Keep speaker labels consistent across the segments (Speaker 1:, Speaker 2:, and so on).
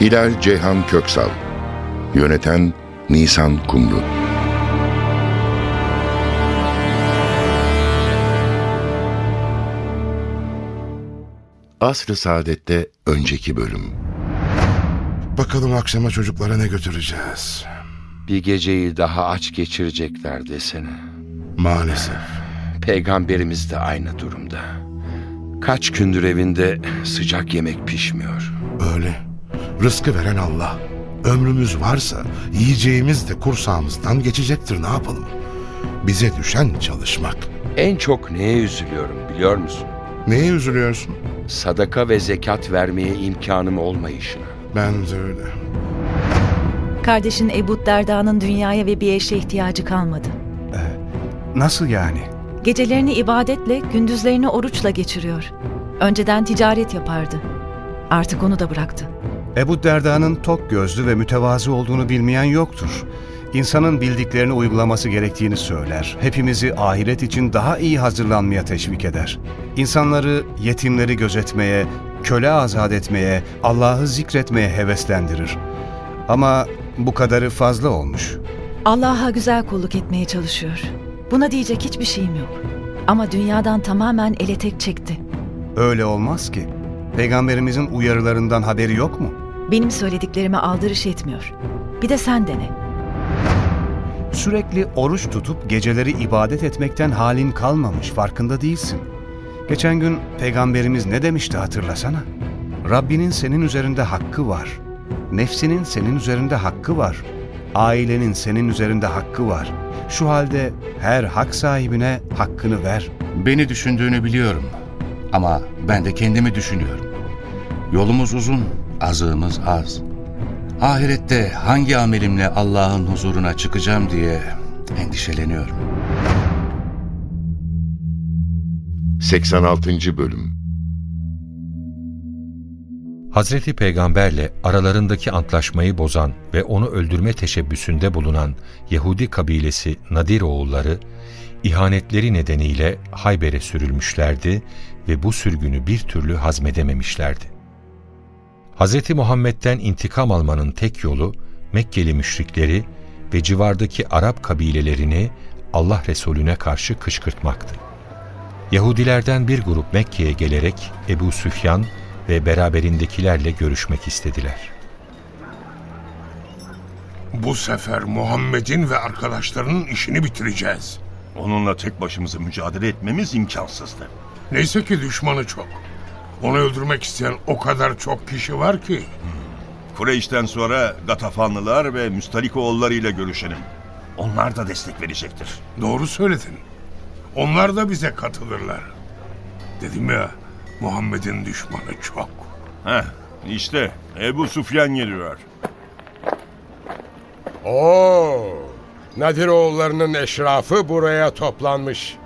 Speaker 1: Hilal Ceyhan Köksal Yöneten Nisan Kumru Asr-ı Saadet'te önceki bölüm
Speaker 2: Bakalım akşama çocuklara ne götüreceğiz?
Speaker 3: Bir geceyi daha aç geçirecekler desene.
Speaker 2: Maalesef.
Speaker 3: Peygamberimiz de aynı durumda. Kaç gündür evinde sıcak yemek pişmiyor.
Speaker 2: Öyle. Rızkı veren Allah. Ömrümüz varsa yiyeceğimiz de kursağımızdan geçecektir ne yapalım? Bize düşen çalışmak.
Speaker 3: En çok neye üzülüyorum biliyor musun?
Speaker 2: Neye üzülüyorsun?
Speaker 3: Sadaka ve zekat vermeye imkanım olmayışına.
Speaker 2: Ben de öyle.
Speaker 4: Kardeşin Ebu Derda'nın dünyaya ve bir eşe ihtiyacı kalmadı.
Speaker 5: Nasıl yani?
Speaker 4: Gecelerini ibadetle, gündüzlerini oruçla geçiriyor. Önceden ticaret yapardı. Artık onu da bıraktı.
Speaker 5: Ebu Derda'nın tok gözlü ve mütevazı olduğunu bilmeyen yoktur. İnsanın bildiklerini uygulaması gerektiğini söyler. Hepimizi ahiret için daha iyi hazırlanmaya teşvik eder. İnsanları yetimleri gözetmeye, köle azat etmeye, Allah'ı zikretmeye heveslendirir. Ama bu kadarı fazla olmuş.
Speaker 4: Allah'a güzel kulluk etmeye çalışıyor. Buna diyecek hiçbir şeyim yok. Ama dünyadan tamamen ele tek çekti.
Speaker 5: Öyle olmaz ki. Peygamberimizin uyarılarından haberi yok mu?
Speaker 4: Benim söylediklerime aldırış etmiyor. Bir de sen dene.
Speaker 5: Sürekli oruç tutup geceleri ibadet etmekten halin kalmamış, farkında değilsin. Geçen gün Peygamberimiz ne demişti hatırlasana. Rabbinin senin üzerinde hakkı var. Nefsinin senin üzerinde hakkı var. Ailenin senin üzerinde hakkı var. Şu halde her hak sahibine hakkını ver.
Speaker 6: Beni düşündüğünü biliyorum. Ama ben de kendimi düşünüyorum. Yolumuz uzun, azığımız az. Ahirette hangi amelimle Allah'ın huzuruna çıkacağım diye endişeleniyorum.
Speaker 1: 86. Bölüm
Speaker 7: Hazreti Peygamberle aralarındaki antlaşmayı bozan ve onu öldürme teşebbüsünde bulunan Yahudi kabilesi Nadir oğulları, ihanetleri nedeniyle Hayber'e sürülmüşlerdi ve bu sürgünü bir türlü hazmedememişlerdi. Hz. Muhammed'den intikam almanın tek yolu Mekkeli müşrikleri ve civardaki Arap kabilelerini Allah Resulüne karşı kışkırtmaktı. Yahudilerden bir grup Mekke'ye gelerek Ebu Süfyan ve beraberindekilerle görüşmek istediler.
Speaker 8: Bu sefer Muhammed'in ve arkadaşlarının işini bitireceğiz.
Speaker 9: Onunla tek başımıza mücadele etmemiz imkansızdı.
Speaker 8: Neyse ki düşmanı çok. Onu öldürmek isteyen o kadar çok kişi var ki.
Speaker 9: Kureyş'ten sonra Gatafanlılar ve Müstalikoğulları ile görüşelim. Onlar da destek verecektir.
Speaker 8: Doğru söyledin. Onlar da bize katılırlar. Dedim ya Muhammed'in düşmanı çok.
Speaker 9: Heh, işte Ebu Sufyan geliyor.
Speaker 10: Oo, Nadiroğullarının eşrafı buraya toplanmış.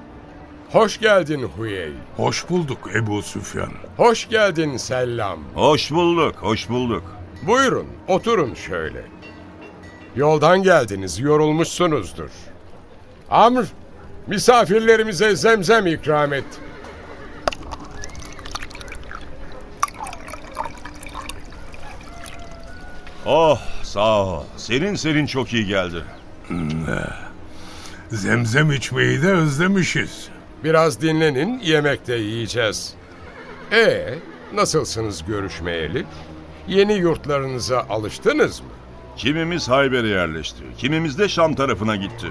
Speaker 10: Hoş geldin Huyey.
Speaker 8: Hoş bulduk Ebu Süfyan.
Speaker 10: Hoş geldin Sellam.
Speaker 9: Hoş bulduk, hoş bulduk.
Speaker 10: Buyurun, oturun şöyle. Yoldan geldiniz, yorulmuşsunuzdur. Amr, misafirlerimize zemzem ikram et.
Speaker 9: Oh, sağ ol. Senin senin çok iyi geldi.
Speaker 8: Zemzem içmeyi de özlemişiz.
Speaker 10: Biraz dinlenin, yemek de yiyeceğiz. Ee, nasılsınız görüşmeyeli? Yeni yurtlarınıza alıştınız mı?
Speaker 9: Kimimiz Hayber'e yerleşti, kimimiz de Şam tarafına gitti.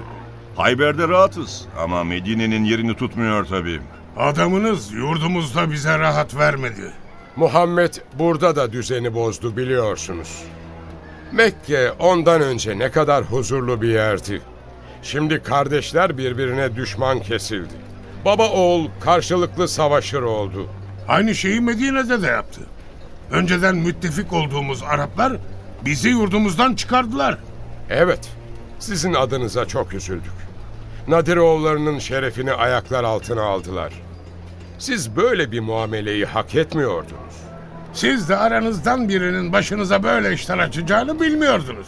Speaker 9: Hayber'de rahatız ama Medine'nin yerini tutmuyor tabii.
Speaker 8: Adamınız yurdumuzda bize rahat vermedi.
Speaker 10: Muhammed burada da düzeni bozdu biliyorsunuz. Mekke ondan önce ne kadar huzurlu bir yerdi. Şimdi kardeşler birbirine düşman kesildi. Baba oğul karşılıklı savaşır oldu.
Speaker 8: Aynı şeyi Medine'de de yaptı. Önceden müttefik olduğumuz Araplar Bizi yurdumuzdan çıkardılar.
Speaker 10: Evet, sizin adınıza çok üzüldük. Nadiroğullarının şerefini ayaklar altına aldılar. Siz böyle bir muameleyi hak etmiyordunuz.
Speaker 8: Siz de aranızdan birinin başınıza böyle işler açacağını bilmiyordunuz.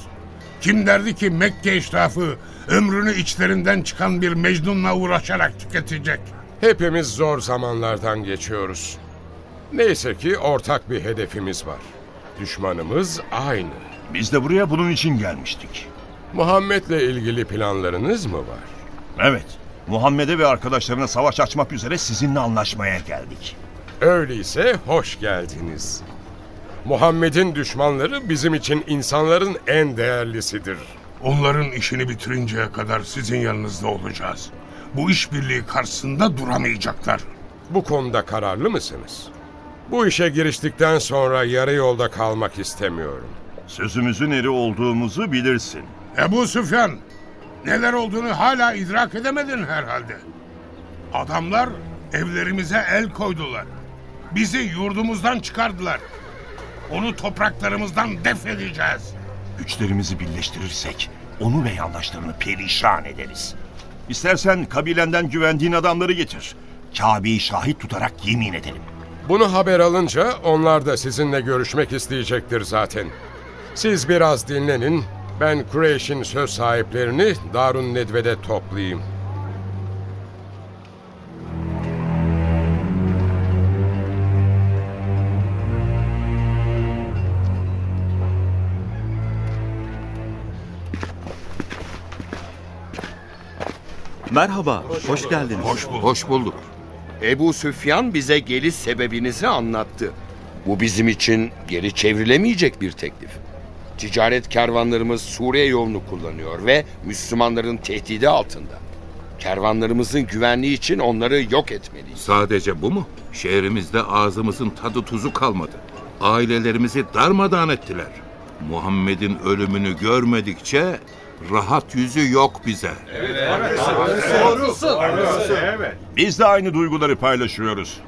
Speaker 8: Kim derdi ki Mekke eşrafı ömrünü içlerinden çıkan bir Mecnun'la uğraşarak tüketecek?
Speaker 10: Hepimiz zor zamanlardan geçiyoruz. Neyse ki ortak bir hedefimiz var. Düşmanımız aynı.
Speaker 9: Biz de buraya bunun için gelmiştik.
Speaker 10: Muhammed'le ilgili planlarınız mı var?
Speaker 9: Evet. Muhammed'e ve arkadaşlarına savaş açmak üzere sizinle anlaşmaya geldik.
Speaker 10: Öyleyse hoş geldiniz. Muhammed'in düşmanları bizim için insanların en değerlisidir.
Speaker 8: Onların işini bitirinceye kadar sizin yanınızda olacağız. Bu işbirliği karşısında duramayacaklar.
Speaker 10: Bu konuda kararlı mısınız? Bu işe giriştikten sonra yarı yolda kalmak istemiyorum.
Speaker 9: Sözümüzün eri olduğumuzu bilirsin.
Speaker 8: Ebu Süfyan, neler olduğunu hala idrak edemedin herhalde. Adamlar evlerimize el koydular. Bizi yurdumuzdan çıkardılar. Onu topraklarımızdan def edeceğiz.
Speaker 9: Güçlerimizi birleştirirsek onu ve yandaşlarını perişan ederiz. İstersen kabilenden güvendiğin adamları getir. Kabe'yi şahit tutarak yemin edelim.
Speaker 10: Bunu haber alınca onlar da sizinle görüşmek isteyecektir zaten. Siz biraz dinlenin, ben Kureyş'in söz sahiplerini Darun Nedve'de toplayayım.
Speaker 11: Merhaba, hoş, geldiniz.
Speaker 8: Hoş bulduk.
Speaker 12: Hoş bulduk. Ebu Süfyan bize geliş sebebinizi anlattı. Bu bizim için geri çevrilemeyecek bir teklif. Ticaret kervanlarımız Suriye yolunu kullanıyor ve Müslümanların tehdidi altında. Kervanlarımızın güvenliği için onları yok etmeliyiz.
Speaker 13: Sadece bu mu? Şehrimizde ağzımızın tadı tuzu kalmadı. Ailelerimizi darmadağın ettiler. Muhammed'in ölümünü görmedikçe rahat yüzü yok bize.
Speaker 9: Biz de aynı duyguları paylaşıyoruz.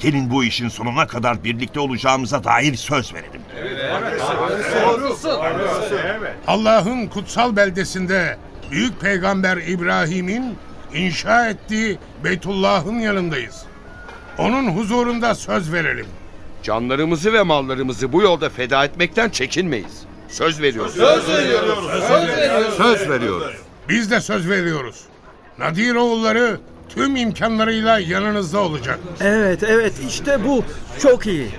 Speaker 9: Gelin bu işin sonuna kadar birlikte olacağımıza dair söz verelim.
Speaker 8: Allah'ın kutsal beldesinde Büyük Peygamber İbrahim'in inşa ettiği Beytullah'ın yanındayız. Onun huzurunda söz verelim.
Speaker 12: Canlarımızı ve mallarımızı bu yolda feda etmekten çekinmeyiz. Söz veriyoruz.
Speaker 13: Söz veriyoruz. Söz veriyoruz.
Speaker 8: Biz de söz veriyoruz. Nadir oğulları tüm imkanlarıyla yanınızda olacak.
Speaker 14: Evet, evet işte bu. Çok iyi.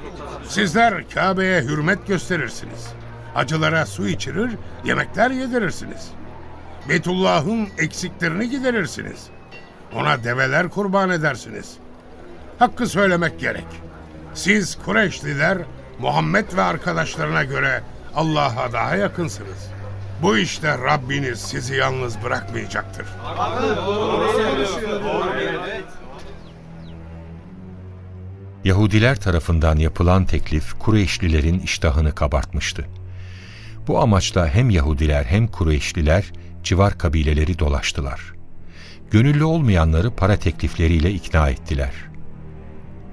Speaker 8: Sizler Kabe'ye hürmet gösterirsiniz. Hacılara su içirir, yemekler yedirirsiniz. Beytullah'ın eksiklerini giderirsiniz. Ona develer kurban edersiniz. Hakkı söylemek gerek. Siz Kureyşliler Muhammed ve arkadaşlarına göre Allah'a daha yakınsınız. Bu işte Rabbiniz sizi yalnız bırakmayacaktır.
Speaker 7: Yahudiler tarafından yapılan teklif Kureyşlilerin iştahını kabartmıştı. Bu amaçla hem Yahudiler hem Kureyşliler civar kabileleri dolaştılar. Gönüllü olmayanları para teklifleriyle ikna ettiler.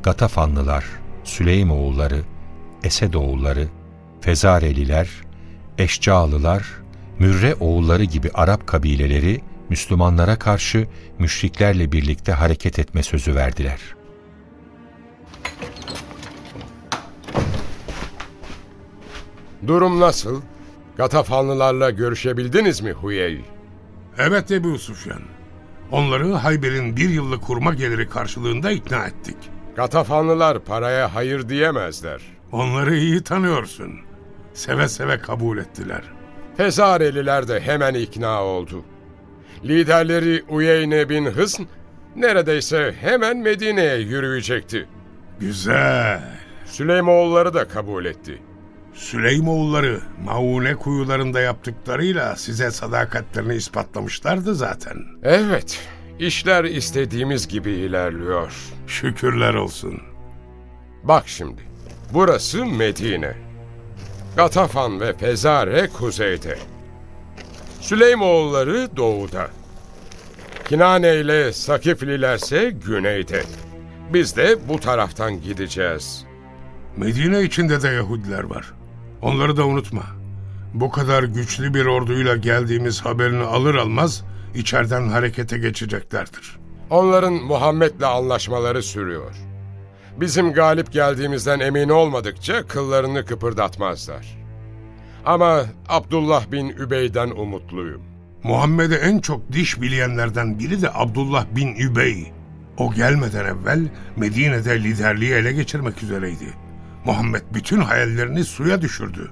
Speaker 7: Gatafanlılar, Süleymoğulları, Esedoğulları, Fezareliler, Eşcalılar, Mürre oğulları gibi Arap kabileleri Müslümanlara karşı müşriklerle birlikte hareket etme sözü verdiler.
Speaker 10: Durum nasıl? Gatafanlılarla görüşebildiniz mi Huyey?
Speaker 8: Evet Ebu Süfyan. Onları Hayber'in bir yıllık kurma geliri karşılığında ikna ettik.
Speaker 10: Gatafanlılar paraya hayır diyemezler.
Speaker 8: Onları iyi tanıyorsun. Seve seve kabul ettiler.
Speaker 10: Fezareliler de hemen ikna oldu. Liderleri Uyeyne bin Hısn neredeyse hemen Medine'ye yürüyecekti.
Speaker 8: Güzel.
Speaker 10: Süleymoğulları da kabul etti.
Speaker 8: Süleymoğulları Maune kuyularında yaptıklarıyla size sadakatlerini ispatlamışlardı zaten.
Speaker 10: Evet, işler istediğimiz gibi ilerliyor.
Speaker 8: Şükürler olsun.
Speaker 10: Bak şimdi, burası Medine. Gatafan ve Fezare kuzeyde. Süleymoğulları doğuda. Kinane ile Sakiflilerse güneyde. Biz de bu taraftan gideceğiz.
Speaker 8: Medine içinde de Yahudiler var. Onları da unutma. Bu kadar güçlü bir orduyla geldiğimiz haberini alır almaz içeriden harekete geçeceklerdir.
Speaker 10: Onların Muhammed'le anlaşmaları sürüyor. Bizim galip geldiğimizden emin olmadıkça kıllarını kıpırdatmazlar. Ama Abdullah bin Übey'den umutluyum.
Speaker 8: Muhammed'e en çok diş bileyenlerden biri de Abdullah bin Übey. O gelmeden evvel Medine'de liderliği ele geçirmek üzereydi. Muhammed bütün hayallerini suya düşürdü.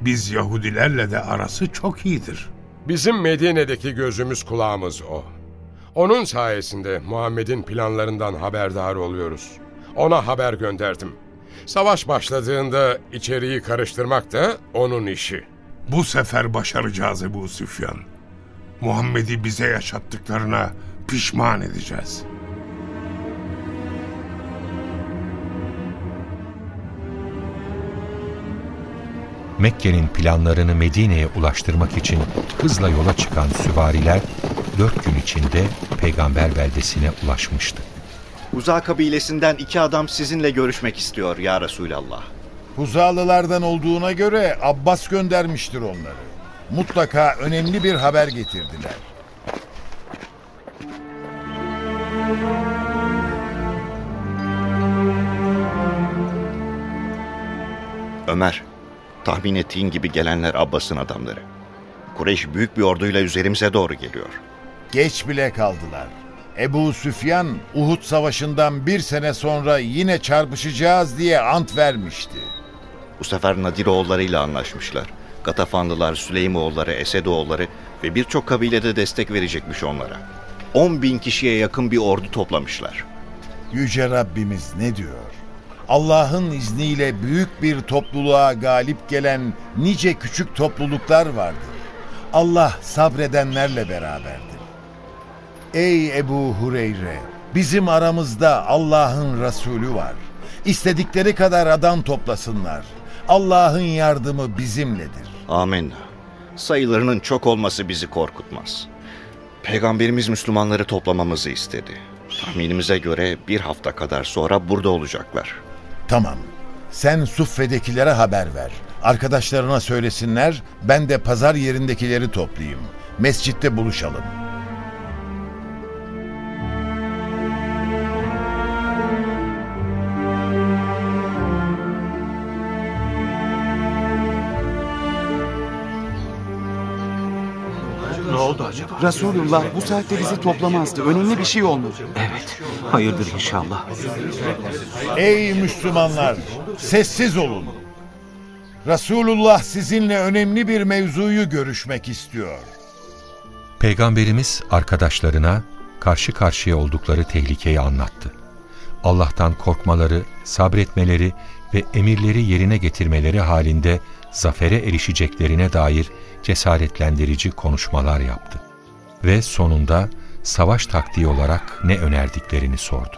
Speaker 8: Biz Yahudilerle de arası çok iyidir.
Speaker 10: Bizim Medine'deki gözümüz kulağımız o. Onun sayesinde Muhammed'in planlarından haberdar oluyoruz. Ona haber gönderdim. Savaş başladığında içeriği karıştırmak da onun işi.
Speaker 8: Bu sefer başaracağız Ebu Süfyan. Muhammed'i bize yaşattıklarına pişman edeceğiz.
Speaker 7: Mekke'nin planlarını Medine'ye ulaştırmak için hızla yola çıkan süvariler dört gün içinde peygamber beldesine ulaşmıştı.
Speaker 15: Uza kabilesinden iki adam sizinle görüşmek istiyor ya Resulallah.
Speaker 16: Huzalılardan olduğuna göre Abbas göndermiştir onları. Mutlaka önemli bir haber getirdiler.
Speaker 15: Ömer, tahmin ettiğin gibi gelenler Abbas'ın adamları. Kureyş büyük bir orduyla üzerimize doğru geliyor.
Speaker 16: Geç bile kaldılar. Ebu Süfyan Uhud Savaşı'ndan bir sene sonra yine çarpışacağız diye ant vermişti.
Speaker 15: Bu sefer Nadiroğullarıyla anlaşmışlar. Gatafanlılar, Süleymoğulları, Esedoğulları ve birçok kabilede destek verecekmiş onlara. 10 bin kişiye yakın bir ordu toplamışlar.
Speaker 16: Yüce Rabbimiz ne diyor? Allah'ın izniyle büyük bir topluluğa galip gelen nice küçük topluluklar vardır. Allah sabredenlerle beraberdir. Ey Ebu Hureyre! Bizim aramızda Allah'ın Resulü var. İstedikleri kadar adam toplasınlar. Allah'ın yardımı bizimledir.
Speaker 15: Amenna. Sayılarının çok olması bizi korkutmaz. Peygamberimiz Müslümanları toplamamızı istedi. Tahminimize göre bir hafta kadar sonra burada olacaklar.
Speaker 16: Tamam. Sen Suffe'dekilere haber ver. Arkadaşlarına söylesinler, ben de pazar yerindekileri toplayayım. Mescitte buluşalım.
Speaker 17: Oldu acaba?
Speaker 18: Resulullah bu saatte bizi toplamazdı. Önemli bir şey olmalı.
Speaker 17: Evet. Hayırdır inşallah.
Speaker 16: Ey Müslümanlar! Sessiz olun. Resulullah sizinle önemli bir mevzuyu görüşmek istiyor.
Speaker 7: Peygamberimiz arkadaşlarına karşı karşıya oldukları tehlikeyi anlattı. Allah'tan korkmaları, sabretmeleri ve emirleri yerine getirmeleri halinde zafere erişeceklerine dair cesaretlendirici konuşmalar yaptı. Ve sonunda savaş taktiği olarak ne önerdiklerini sordu.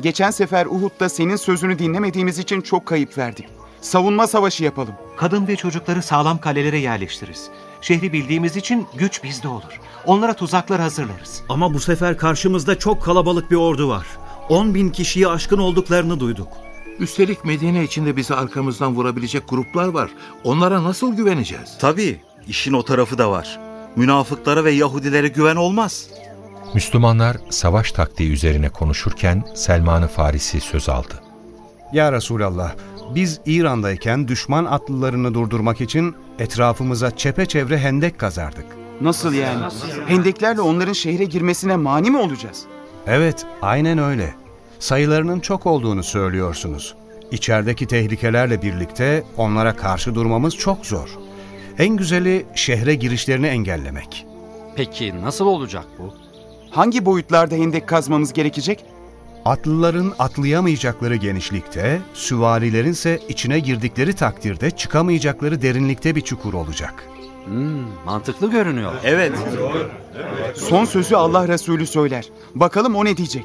Speaker 18: Geçen sefer Uhud'da senin sözünü dinlemediğimiz için çok kayıp verdik. Savunma savaşı yapalım.
Speaker 17: Kadın ve çocukları sağlam kalelere yerleştiririz. Şehri bildiğimiz için güç bizde olur. Onlara tuzaklar hazırlarız.
Speaker 14: Ama bu sefer karşımızda çok kalabalık bir ordu var. 10 bin kişiyi aşkın olduklarını duyduk.
Speaker 13: Üstelik Medine içinde bizi arkamızdan vurabilecek gruplar var. Onlara nasıl güveneceğiz?
Speaker 11: Tabii, işin o tarafı da var. Münafıklara ve Yahudilere güven olmaz.
Speaker 7: Müslümanlar savaş taktiği üzerine konuşurken Selman-ı Farisi söz aldı.
Speaker 5: Ya Resulallah, biz İran'dayken düşman atlılarını durdurmak için etrafımıza çepeçevre hendek kazardık.
Speaker 18: Nasıl yani? Hendeklerle onların şehre girmesine mani mi olacağız?
Speaker 5: Evet, aynen öyle. Sayılarının çok olduğunu söylüyorsunuz. İçerideki tehlikelerle birlikte onlara karşı durmamız çok zor. En güzeli şehre girişlerini engellemek.
Speaker 19: Peki nasıl olacak bu?
Speaker 18: Hangi boyutlarda hendek kazmamız gerekecek?
Speaker 5: Atlıların atlayamayacakları genişlikte, süvarilerin ise içine girdikleri takdirde çıkamayacakları derinlikte bir çukur olacak.
Speaker 19: Hmm, mantıklı görünüyor.
Speaker 11: Evet.
Speaker 18: Son sözü Allah Resulü söyler. Bakalım o ne diyecek?